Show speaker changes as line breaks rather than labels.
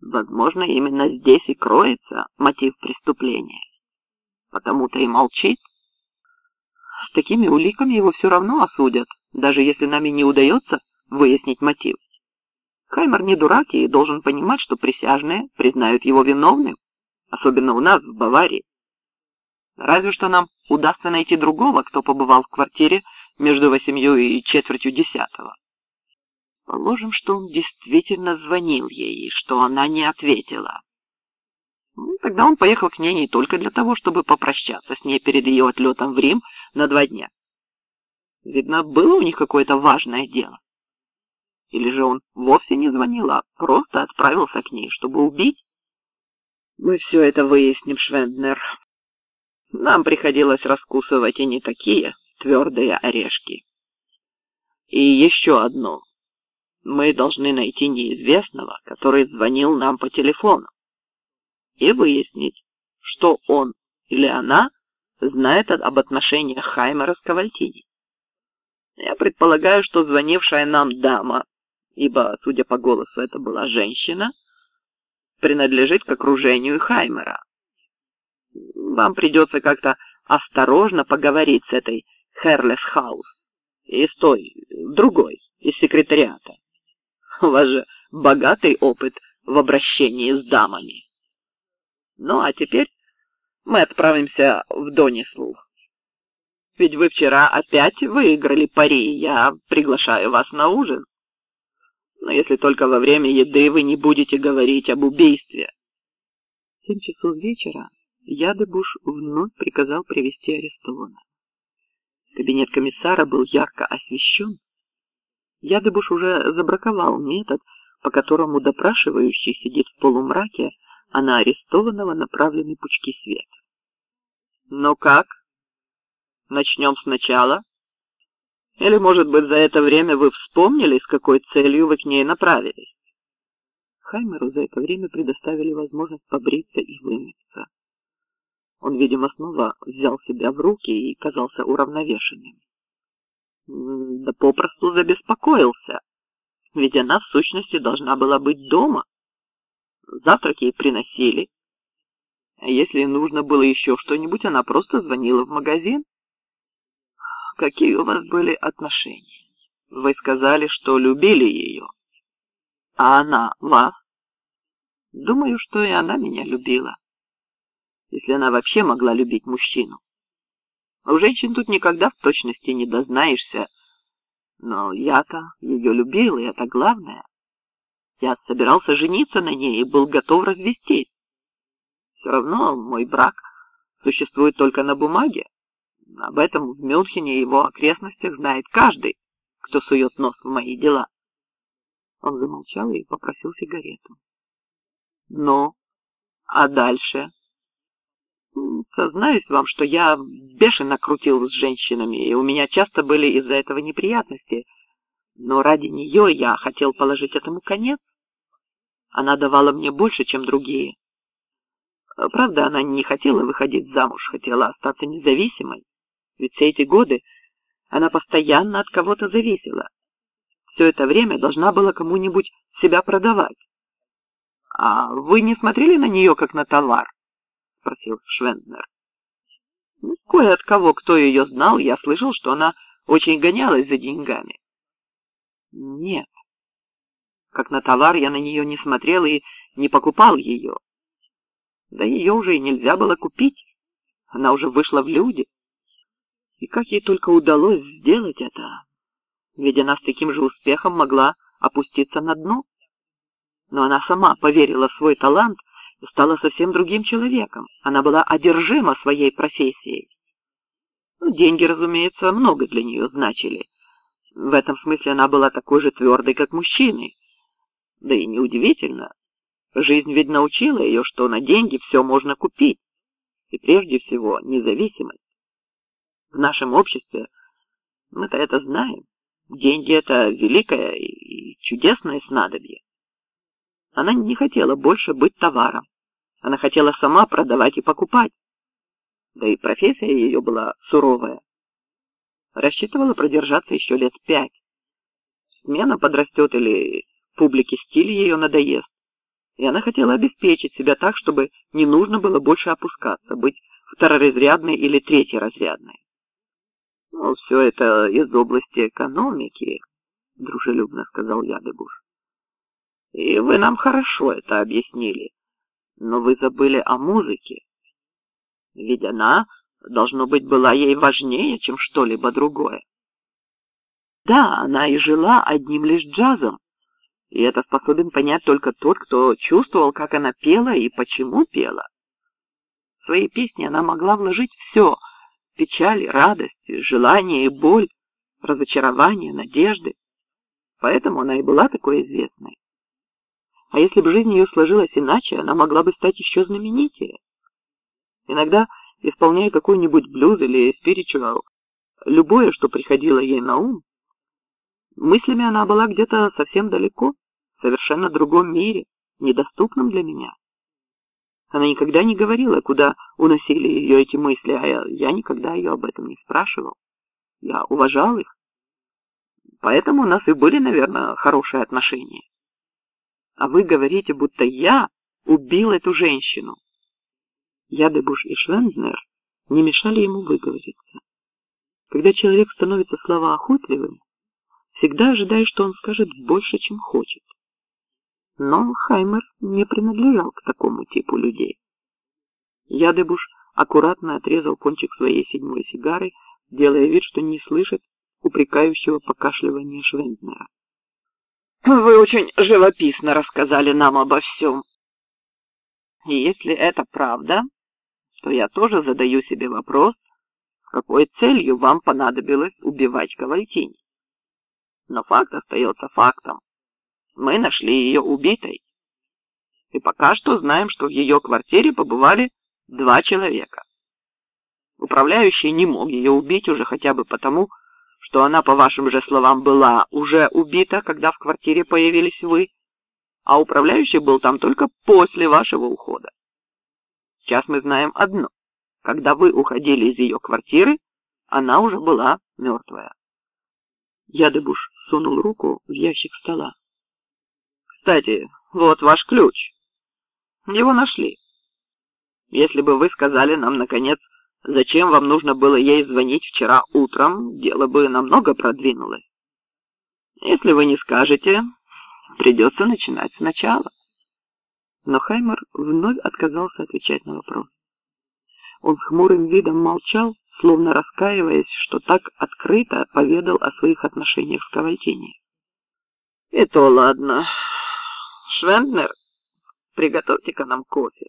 Возможно, именно здесь и кроется мотив преступления. Потому-то и молчит. С такими уликами его все равно осудят, даже если нами не удается выяснить мотив. Хаймер не дурак и должен понимать, что присяжные признают его виновным, особенно у нас, в Баварии. Разве что нам удастся найти другого, кто побывал в квартире между восемью и четвертью десятого. Положим, что он действительно звонил ей, что она не ответила. Ну, тогда он поехал к ней не только для того, чтобы попрощаться с ней перед ее отлетом в Рим на два дня. Видно, было у них какое-то важное дело. Или же он вовсе не звонил, а просто отправился к ней, чтобы убить? Мы все это выясним, Швенднер. Нам приходилось раскусывать и не такие твердые орешки. И еще одно. Мы должны найти неизвестного, который звонил нам по телефону, и выяснить, что он или она знает об отношениях Хаймера с Кавальтини. Я предполагаю, что звонившая нам дама ибо, судя по голосу, это была женщина, принадлежит к окружению Хаймера. Вам придется как-то осторожно поговорить с этой Херлес Хаус и с той, другой, из секретариата. У вас же богатый опыт в обращении с дамами. Ну, а теперь мы отправимся в Донислу. Ведь вы вчера опять выиграли пари, я приглашаю вас на ужин но если только во время еды вы не будете говорить об убийстве. В семь часов вечера Ядыбуш вновь приказал привести арестованного. Кабинет комиссара был ярко освещен. Ядыбуш уже забраковал метод, по которому допрашивающий сидит в полумраке, а на арестованного направлены пучки света. «Ну как? Начнем сначала?» Или, может быть, за это время вы вспомнили, с какой целью вы к ней направились? Хаймеру за это время предоставили возможность побриться и вымыться. Он, видимо, снова взял себя в руки и казался уравновешенным. Да попросту забеспокоился, ведь она, в сущности, должна была быть дома. Завтраки ей приносили. А если нужно было еще что-нибудь, она просто звонила в магазин какие у вас были отношения. Вы сказали, что любили ее. А она вас? Думаю, что и она меня любила. Если она вообще могла любить мужчину. У женщин тут никогда в точности не дознаешься. Но я-то ее любил, и это главное. Я собирался жениться на ней и был готов развестись. Все равно мой брак существует только на бумаге. Об этом в Мюнхене и его окрестностях знает каждый, кто сует нос в мои дела. Он замолчал и попросил сигарету. Ну, а дальше? Сознаюсь вам, что я бешено крутил с женщинами, и у меня часто были из-за этого неприятности. Но ради нее я хотел положить этому конец. Она давала мне больше, чем другие. Правда, она не хотела выходить замуж, хотела остаться независимой. Ведь все эти годы она постоянно от кого-то зависела. Все это время должна была кому-нибудь себя продавать. «А вы не смотрели на нее, как на товар?» — спросил Швенднер. Ну, кое от кого, кто ее знал, я слышал, что она очень гонялась за деньгами. Нет. Как на товар я на нее не смотрел и не покупал ее. Да ее уже и нельзя было купить. Она уже вышла в люди. И как ей только удалось сделать это, ведь она с таким же успехом могла опуститься на дно. Но она сама поверила в свой талант стала совсем другим человеком. Она была одержима своей профессией. Ну, деньги, разумеется, много для нее значили. В этом смысле она была такой же твердой, как мужчины. Да и неудивительно. Жизнь ведь научила ее, что на деньги все можно купить. И прежде всего независимость. В нашем обществе мы-то это знаем. Деньги — это великое и чудесное снадобье. Она не хотела больше быть товаром. Она хотела сама продавать и покупать. Да и профессия ее была суровая. Рассчитывала продержаться еще лет пять. Смена подрастет или публике стиль ее надоест. И она хотела обеспечить себя так, чтобы не нужно было больше опускаться, быть второразрядной или третьеразрядной. «Ну, все это из области экономики», — дружелюбно сказал Ядыбуш. «И вы нам хорошо это объяснили, но вы забыли о музыке. Ведь она, должно быть, была ей важнее, чем что-либо другое. Да, она и жила одним лишь джазом, и это способен понять только тот, кто чувствовал, как она пела и почему пела. В свои песни она могла вложить все — печаль, радость, желание и боль, разочарование, надежды. Поэтому она и была такой известной. А если бы жизнь ее сложилась иначе, она могла бы стать еще знаменитее. Иногда, исполняя какой-нибудь блюз или спиричуал, любое, что приходило ей на ум, Мыслями она была где-то совсем далеко, в совершенно другом мире, недоступном для меня. Она никогда не говорила, куда уносили ее эти мысли, а я, я никогда ее об этом не спрашивал. Я уважал их. Поэтому у нас и были, наверное, хорошие отношения. А вы говорите, будто я убил эту женщину. Ядыбуш и Швензнер не мешали ему выговориться. Когда человек становится словоохотливым, всегда ожидая, что он скажет больше, чем хочет. Но Хаймер не принадлежал к такому типу людей. Ядыбуш аккуратно отрезал кончик своей седьмой сигары, делая вид, что не слышит упрекающего покашливания Швенднера. «Вы очень живописно рассказали нам обо всем. И если это правда, то я тоже задаю себе вопрос, какой целью вам понадобилось убивать Кавальтини. Но факт остается фактом. Мы нашли ее убитой. И пока что знаем, что в ее квартире побывали два человека. Управляющий не мог ее убить уже хотя бы потому, что она, по вашим же словам, была уже убита, когда в квартире появились вы, а управляющий был там только после вашего ухода. Сейчас мы знаем одно. Когда вы уходили из ее квартиры, она уже была мертвая. Ядыбуш сунул руку в ящик стола. «Кстати, вот ваш ключ. Его нашли. Если бы вы сказали нам, наконец, зачем вам нужно было ей звонить вчера утром, дело бы намного продвинулось. Если вы не скажете, придется начинать сначала». Но Хаймер вновь отказался отвечать на вопрос. Он хмурым видом молчал, словно раскаиваясь, что так открыто поведал о своих отношениях с Кавальтини. «И то ладно. Швенднер, приготовьте-ка нам кофе».